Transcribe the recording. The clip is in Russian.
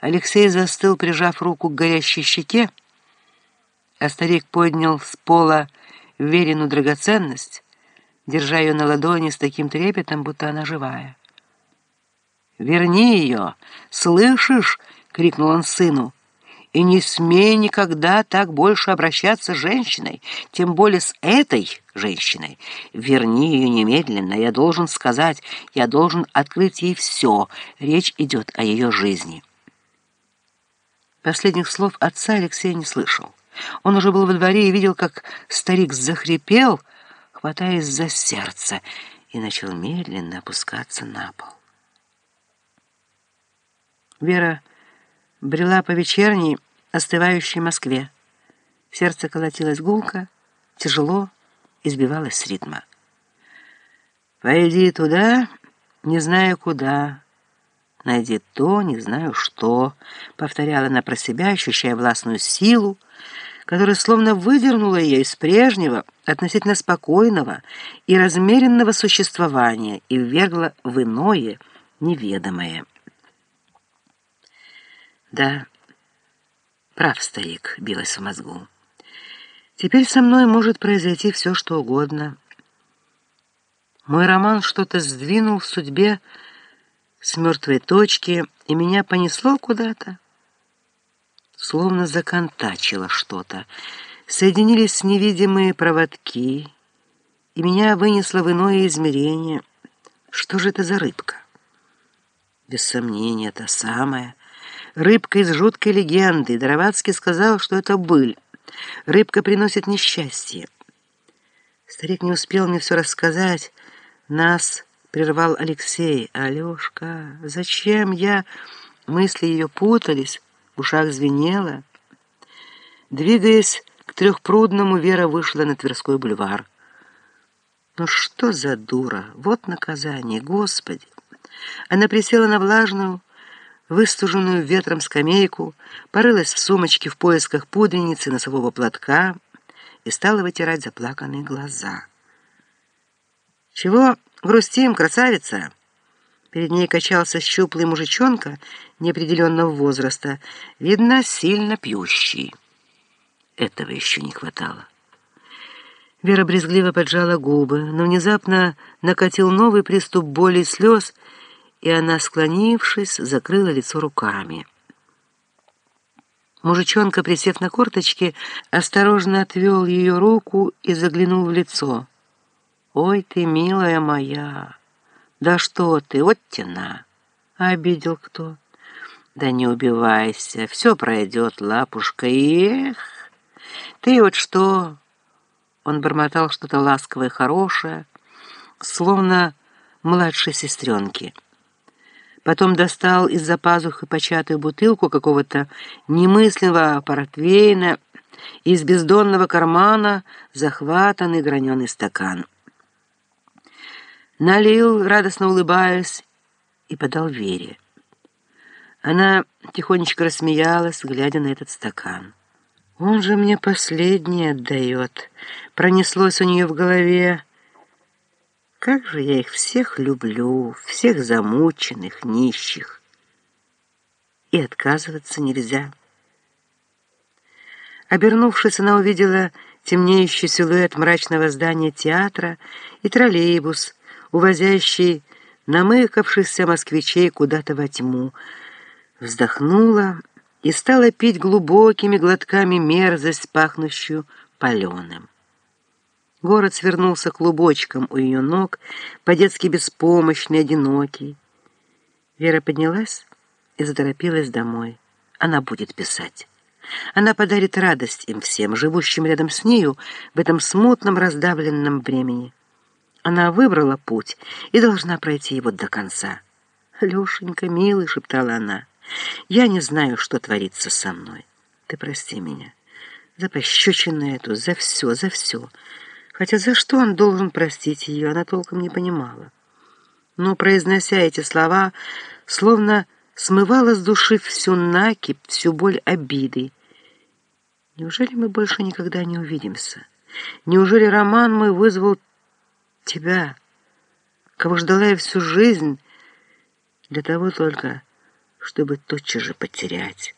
Алексей застыл, прижав руку к горящей щеке, а старик поднял с пола верину драгоценность, держа ее на ладони с таким трепетом, будто она живая. «Верни ее! Слышишь?» — крикнул он сыну. «И не смей никогда так больше обращаться с женщиной, тем более с этой женщиной. Верни ее немедленно, я должен сказать, я должен открыть ей все. Речь идет о ее жизни». Последних слов отца Алексей не слышал. Он уже был во дворе и видел, как старик захрипел, хватаясь за сердце, и начал медленно опускаться на пол. Вера брела по вечерней, остывающей Москве. Сердце колотилось гулко, тяжело и сбивалось с ритма. «Пойди туда, не знаю куда», «Найди то, не знаю что», — повторяла она про себя, ощущая властную силу, которая словно выдернула ее из прежнего, относительно спокойного и размеренного существования и ввергла в иное, неведомое. «Да, прав старик», — билась в мозгу. «Теперь со мной может произойти все, что угодно. Мой роман что-то сдвинул в судьбе, — с мертвой точки, и меня понесло куда-то. Словно законтачило что-то. Соединились невидимые проводки, и меня вынесло в иное измерение. Что же это за рыбка? Без сомнения, та самая. Рыбка из жуткой легенды. Доровацкий сказал, что это быль. Рыбка приносит несчастье. Старик не успел мне все рассказать. Нас прервал Алексей. «Алешка, зачем я...» Мысли ее путались, в ушах звенело. Двигаясь к трехпрудному, Вера вышла на Тверской бульвар. «Ну что за дура? Вот наказание, Господи!» Она присела на влажную, выстуженную ветром скамейку, порылась в сумочке в поисках пудреницы, носового платка и стала вытирать заплаканные глаза. «Чего грустим, красавица?» Перед ней качался щуплый мужичонка неопределенного возраста, видно, сильно пьющий. Этого еще не хватало. Вера брезгливо поджала губы, но внезапно накатил новый приступ боли и слез, и она, склонившись, закрыла лицо руками. Мужичонка, присев на корточки, осторожно отвел ее руку и заглянул в лицо. «Ой ты, милая моя! Да что ты, вот тена!» Обидел кто? «Да не убивайся, все пройдет, лапушка, эх! Ты вот что...» Он бормотал что-то ласковое, хорошее, словно младшей сестренки. Потом достал из-за пазухи початую бутылку какого-то немысленного портвейна из бездонного кармана захватанный граненый стакан. Налил, радостно улыбаясь, и подал Вере. Она тихонечко рассмеялась, глядя на этот стакан. «Он же мне последний отдает», — пронеслось у нее в голове. «Как же я их всех люблю, всех замученных, нищих!» И отказываться нельзя. Обернувшись, она увидела темнеющий силуэт мрачного здания театра и троллейбус — увозящий намыкавшихся москвичей куда-то во тьму, вздохнула и стала пить глубокими глотками мерзость, пахнущую паленым. Город свернулся клубочком у ее ног, по-детски беспомощный, одинокий. Вера поднялась и заторопилась домой. Она будет писать. Она подарит радость им всем, живущим рядом с нею в этом смутном раздавленном времени. Она выбрала путь и должна пройти его до конца. «Лешенька, милый», — шептала она, — «я не знаю, что творится со мной. Ты прости меня за пощечину эту, за все, за все. Хотя за что он должен простить ее, она толком не понимала. Но, произнося эти слова, словно смывала с души всю накипь, всю боль обиды. Неужели мы больше никогда не увидимся? Неужели роман мой вызвал тебя, кого ждала я всю жизнь, для того только, чтобы тотчас же потерять.